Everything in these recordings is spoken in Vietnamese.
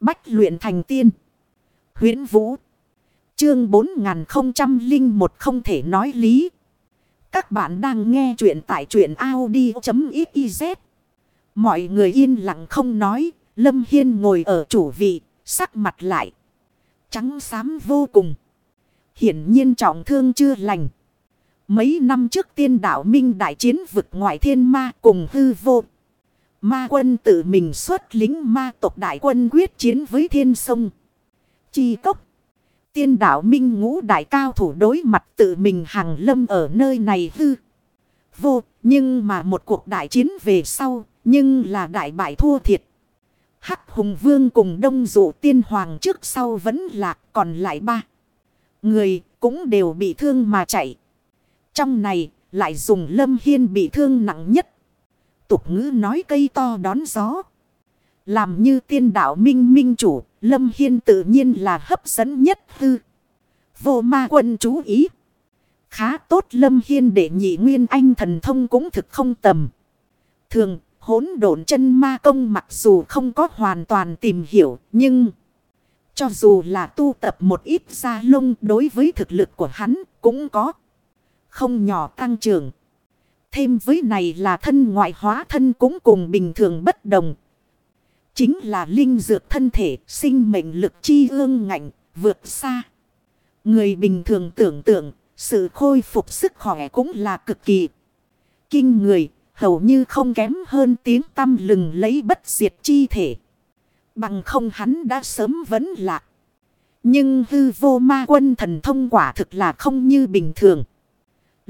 Bách luyện thành tiên. huyễn Vũ. Chương 4001 không thể nói lý. Các bạn đang nghe truyện tại truyện Audi.xyz. Mọi người yên lặng không nói. Lâm Hiên ngồi ở chủ vị. Sắc mặt lại. Trắng xám vô cùng. Hiển nhiên trọng thương chưa lành. Mấy năm trước tiên đạo minh đại chiến vực ngoại thiên ma cùng hư vô. Ma quân tự mình xuất lính ma tộc đại quân quyết chiến với thiên sông. Chi cốc. Tiên đạo minh ngũ đại cao thủ đối mặt tự mình hàng lâm ở nơi này hư. Vô, nhưng mà một cuộc đại chiến về sau, nhưng là đại bại thua thiệt. Hắc hùng vương cùng đông dụ tiên hoàng trước sau vẫn lạc còn lại ba. Người cũng đều bị thương mà chạy. Trong này lại dùng lâm hiên bị thương nặng nhất tục ngữ nói cây to đón gió. Làm như tiên đạo minh minh chủ, Lâm Hiên tự nhiên là hấp dẫn nhất tư. Vô ma quân chú ý. Khá tốt Lâm Hiên để nhị nguyên anh thần thông cũng thực không tầm. Thường, hỗn độn chân ma công mặc dù không có hoàn toàn tìm hiểu, nhưng... Cho dù là tu tập một ít gia lông đối với thực lực của hắn cũng có. Không nhỏ tăng trưởng. Thêm với này là thân ngoại hóa thân cũng cùng bình thường bất đồng. Chính là linh dược thân thể, sinh mệnh lực chi ương ngạnh, vượt xa. Người bình thường tưởng tượng, sự khôi phục sức khỏe cũng là cực kỳ kinh người, hầu như không kém hơn tiếng tâm lừng lấy bất diệt chi thể. Bằng không hắn đã sớm vấn lạc. Nhưng hư vô ma quân thần thông quả thực là không như bình thường.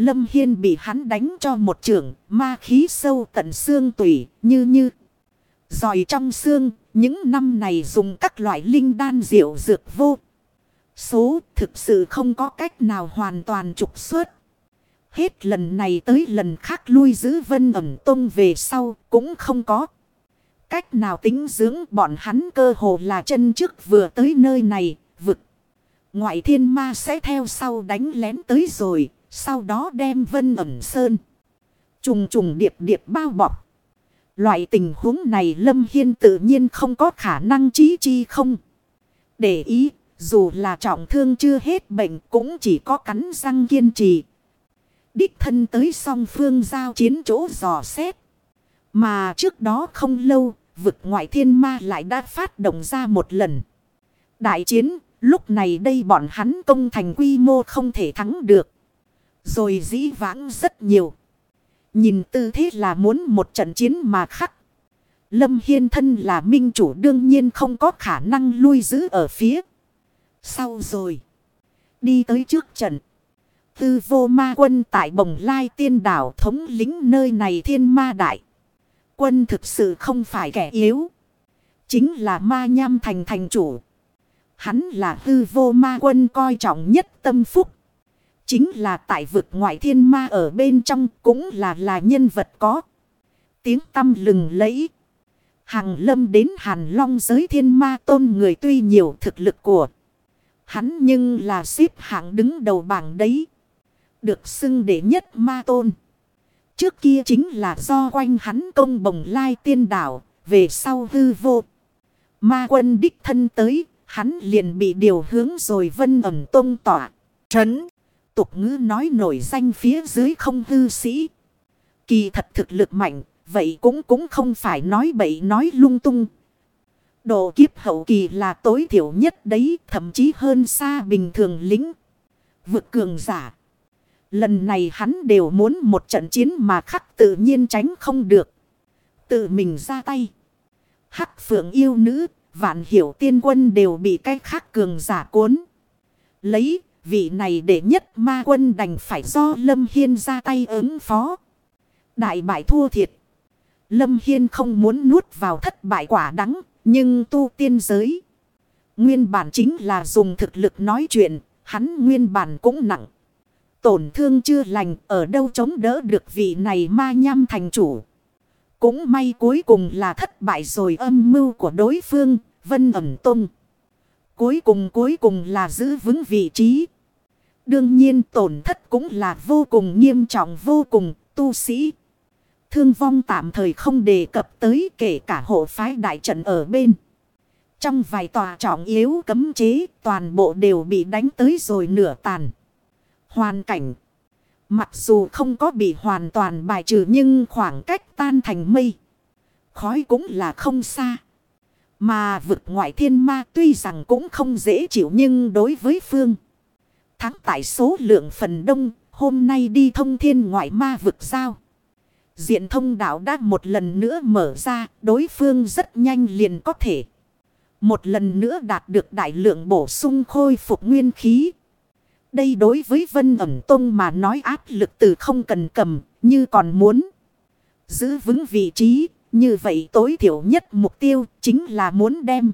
Lâm Hiên bị hắn đánh cho một trường, ma khí sâu tận xương tủy, như như. Rồi trong xương, những năm này dùng các loại linh đan diệu dược vô. Số thực sự không có cách nào hoàn toàn trục xuất. Hết lần này tới lần khác lui giữ vân ẩm tông về sau cũng không có. Cách nào tính dưỡng bọn hắn cơ hồ là chân trước vừa tới nơi này, vực. Ngoại thiên ma sẽ theo sau đánh lén tới rồi, sau đó đem vân ẩm sơn. Trùng trùng điệp điệp bao bọc. Loại tình huống này Lâm Hiên tự nhiên không có khả năng trí chi không. Để ý, dù là trọng thương chưa hết bệnh cũng chỉ có cắn răng kiên trì. Đích thân tới song phương giao chiến chỗ dò xét. Mà trước đó không lâu, vực ngoại thiên ma lại đã phát động ra một lần. Đại chiến, lúc này đây bọn hắn công thành quy mô không thể thắng được. Rồi dĩ vãng rất nhiều. Nhìn tư thế là muốn một trận chiến mà khắc. Lâm Hiên thân là minh chủ đương nhiên không có khả năng lui giữ ở phía. Sau rồi. Đi tới trước trận. Tư vô ma quân tại bồng lai tiên đảo thống lính nơi này thiên ma đại. Quân thực sự không phải kẻ yếu. Chính là ma nham thành thành chủ. Hắn là tư vô ma quân coi trọng nhất tâm phúc. Chính là tại vực ngoại thiên ma ở bên trong cũng là là nhân vật có. Tiếng tâm lừng lẫy. Hàng lâm đến hàn long giới thiên ma tôn người tuy nhiều thực lực của. Hắn nhưng là xếp hạng đứng đầu bảng đấy. Được xưng đệ nhất ma tôn. Trước kia chính là do quanh hắn công bồng lai tiên đảo. Về sau hư vô. Ma quân đích thân tới. Hắn liền bị điều hướng rồi vân ẩm tôn tỏa. Trấn tục ngữ nói nổi danh phía dưới không hư sĩ. Kỳ thật thực lực mạnh, vậy cũng cũng không phải nói bậy nói lung tung. Độ kiếp hậu kỳ là tối thiểu nhất đấy, thậm chí hơn xa bình thường lính. Vực cường giả. Lần này hắn đều muốn một trận chiến mà khắc tự nhiên tránh không được. Tự mình ra tay. Hắc phượng yêu nữ, vạn hiểu tiên quân đều bị cái khác cường giả cuốn. Lấy vị này để nhất ma quân đành phải do Lâm Hiên ra tay ứng phó. Đại bại thua thiệt. Lâm Hiên không muốn nuốt vào thất bại quả đắng, nhưng tu tiên giới. Nguyên bản chính là dùng thực lực nói chuyện, hắn nguyên bản cũng nặng. Tổn thương chưa lành, ở đâu chống đỡ được vị này ma nham thành chủ. Cũng may cuối cùng là thất bại rồi âm mưu của đối phương, vân ẩm tung. Cuối cùng cuối cùng là giữ vững vị trí. Đương nhiên tổn thất cũng là vô cùng nghiêm trọng vô cùng, tu sĩ. Thương vong tạm thời không đề cập tới kể cả hộ phái đại trận ở bên. Trong vài tòa trọng yếu cấm chế, toàn bộ đều bị đánh tới rồi nửa tàn. Hoàn cảnh. Mặc dù không có bị hoàn toàn bài trừ nhưng khoảng cách tan thành mây. Khói cũng là không xa. Mà vực ngoại thiên ma tuy rằng cũng không dễ chịu nhưng đối với phương. Thắng tại số lượng phần đông hôm nay đi thông thiên ngoại ma vực sao. Diện thông đạo đã một lần nữa mở ra đối phương rất nhanh liền có thể. Một lần nữa đạt được đại lượng bổ sung khôi phục nguyên khí. Đây đối với Vân ẩm tông mà nói áp lực từ không cần cầm, như còn muốn giữ vững vị trí. Như vậy tối thiểu nhất mục tiêu chính là muốn đem.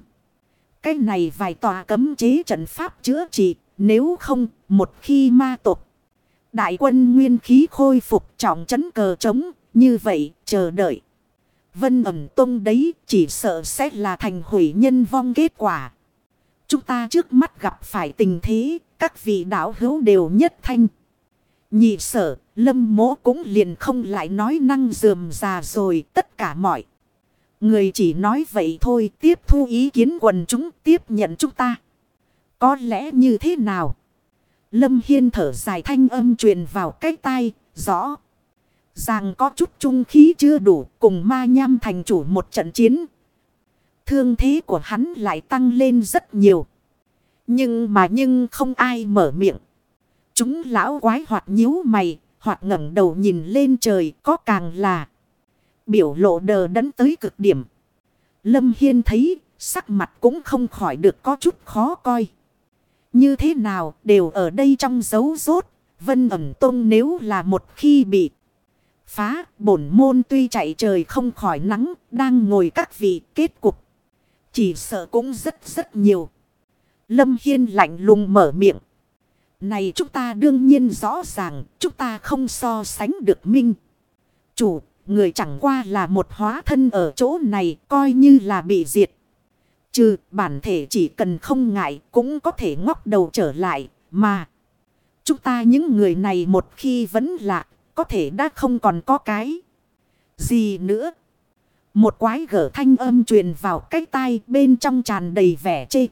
Cái này vài tòa cấm chế trận pháp chữa trị, nếu không, một khi ma tộc. Đại quân nguyên khí khôi phục trọng chấn cờ trống, như vậy, chờ đợi. Vân ẩm tông đấy chỉ sợ sẽ là thành hủy nhân vong kết quả. Chúng ta trước mắt gặp phải tình thế, các vị đạo hữu đều nhất thanh. Nhị sở, lâm mố cũng liền không lại nói năng dườm già rồi tất cả mọi. Người chỉ nói vậy thôi tiếp thu ý kiến quần chúng tiếp nhận chúng ta. Có lẽ như thế nào? Lâm Hiên thở dài thanh âm truyền vào cái tai, rõ. Rằng có chút trung khí chưa đủ cùng ma nham thành chủ một trận chiến. Thương thế của hắn lại tăng lên rất nhiều. Nhưng mà nhưng không ai mở miệng. Chúng lão quái hoạt nhíu mày, hoặc ngẩng đầu nhìn lên trời có càng là. Biểu lộ đờ đẫn tới cực điểm. Lâm Hiên thấy sắc mặt cũng không khỏi được có chút khó coi. Như thế nào đều ở đây trong dấu rốt. Vân ẩm tông nếu là một khi bị phá bổn môn tuy chạy trời không khỏi nắng đang ngồi các vị kết cục. Chỉ sợ cũng rất rất nhiều. Lâm Hiên lạnh lùng mở miệng. Này chúng ta đương nhiên rõ ràng chúng ta không so sánh được minh. Chủ, người chẳng qua là một hóa thân ở chỗ này coi như là bị diệt. Trừ bản thể chỉ cần không ngại cũng có thể ngóc đầu trở lại mà. Chúng ta những người này một khi vẫn lạc có thể đã không còn có cái gì nữa. Một quái gở thanh âm truyền vào cái tai bên trong tràn đầy vẻ chê.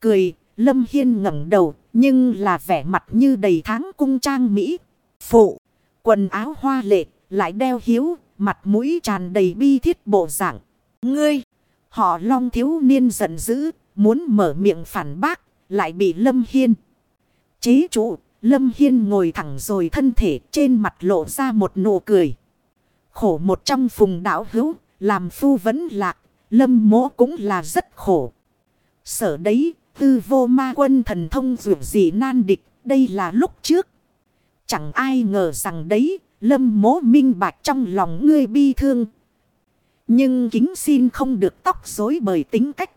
Cười, Lâm Hiên ngẩng đầu, nhưng là vẻ mặt như đầy tháng cung trang Mỹ. Phụ, quần áo hoa lệ, lại đeo hiếu, mặt mũi tràn đầy bi thiết bộ dạng. Ngươi, họ long thiếu niên giận dữ, muốn mở miệng phản bác, lại bị Lâm Hiên. Chế trụ, Lâm Hiên ngồi thẳng rồi thân thể trên mặt lộ ra một nụ cười. Khổ một trong phùng đảo hữu, làm phu vẫn lạc, Lâm mỗ cũng là rất khổ. Sở đấy, tư vô ma quân thần thông dù gì nan địch, đây là lúc trước. Chẳng ai ngờ rằng đấy, lâm mố minh bạch trong lòng ngươi bi thương. Nhưng kính xin không được tóc rối bởi tính cách.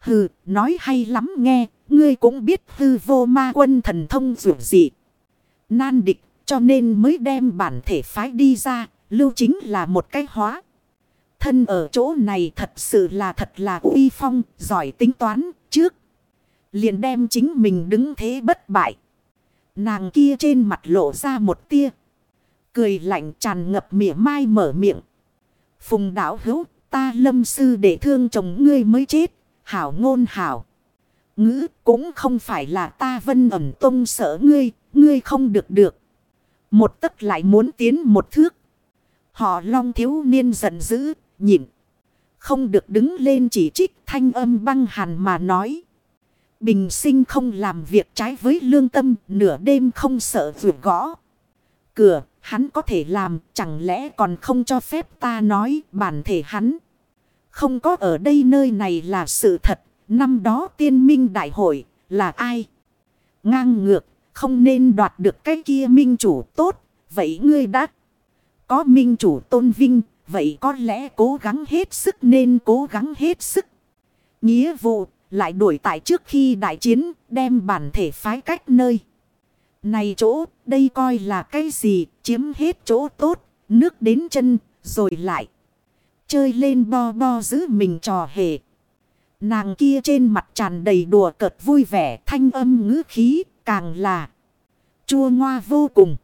Hừ, nói hay lắm nghe, ngươi cũng biết hư vô ma quân thần thông dù gì. Nan địch, cho nên mới đem bản thể phái đi ra, lưu chính là một cái hóa. Thân ở chỗ này thật sự là thật là uy phong, giỏi tính toán, trước. Liền đem chính mình đứng thế bất bại. Nàng kia trên mặt lộ ra một tia. Cười lạnh tràn ngập mỉa mai mở miệng. Phùng đảo hữu, ta lâm sư để thương chồng ngươi mới chết. Hảo ngôn hảo. Ngữ cũng không phải là ta vân ẩm tông sợ ngươi, ngươi không được được. Một tức lại muốn tiến một thước. Họ long thiếu niên giận dữ, nhịn. Không được đứng lên chỉ trích thanh âm băng hàn mà nói. Bình sinh không làm việc trái với lương tâm, nửa đêm không sợ vượt gõ. Cửa, hắn có thể làm, chẳng lẽ còn không cho phép ta nói bản thể hắn. Không có ở đây nơi này là sự thật, năm đó tiên minh đại hội, là ai? Ngang ngược, không nên đoạt được cái kia minh chủ tốt, vậy ngươi đã có minh chủ tôn vinh, vậy có lẽ cố gắng hết sức nên cố gắng hết sức. Nghĩa vụ lại đuổi tại trước khi đại chiến, đem bản thể phái cách nơi. Này chỗ, đây coi là cái gì, chiếm hết chỗ tốt, nước đến chân, rồi lại. Chơi lên bo bo giữ mình trò hề. Nàng kia trên mặt tràn đầy đùa cợt vui vẻ, thanh âm ngữ khí, càng là chua ngoa vô cùng.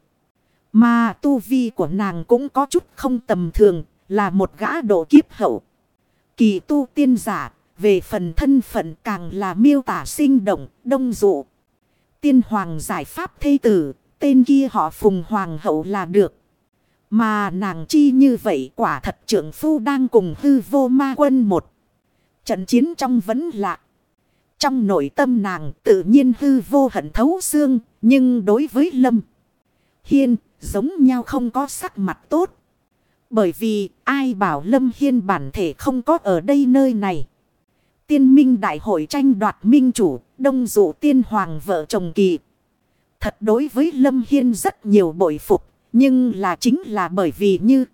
Mà tu vi của nàng cũng có chút không tầm thường, là một gã độ kiếp hậu. Kỳ tu tiên giả, về phần thân phận càng là miêu tả sinh động, đông dụ. Tiên hoàng giải pháp thê tử, tên kia họ phùng hoàng hậu là được. Mà nàng chi như vậy quả thật trưởng phu đang cùng hư vô ma quân một. Trận chiến trong vấn lạ. Trong nội tâm nàng tự nhiên hư vô hận thấu xương. Nhưng đối với Lâm Hiên giống nhau không có sắc mặt tốt. Bởi vì ai bảo Lâm Hiên bản thể không có ở đây nơi này. Tiên minh đại hội tranh đoạt minh chủ, đông dụ tiên hoàng vợ chồng kỳ. Thật đối với Lâm Hiên rất nhiều bội phục, nhưng là chính là bởi vì như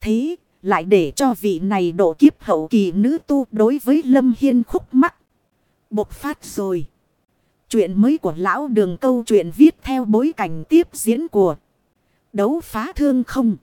thế, lại để cho vị này độ kiếp hậu kỳ nữ tu đối với Lâm Hiên khúc mắc. Bộc phát rồi. Chuyện mới của lão đường câu chuyện viết theo bối cảnh tiếp diễn của đấu phá thương không.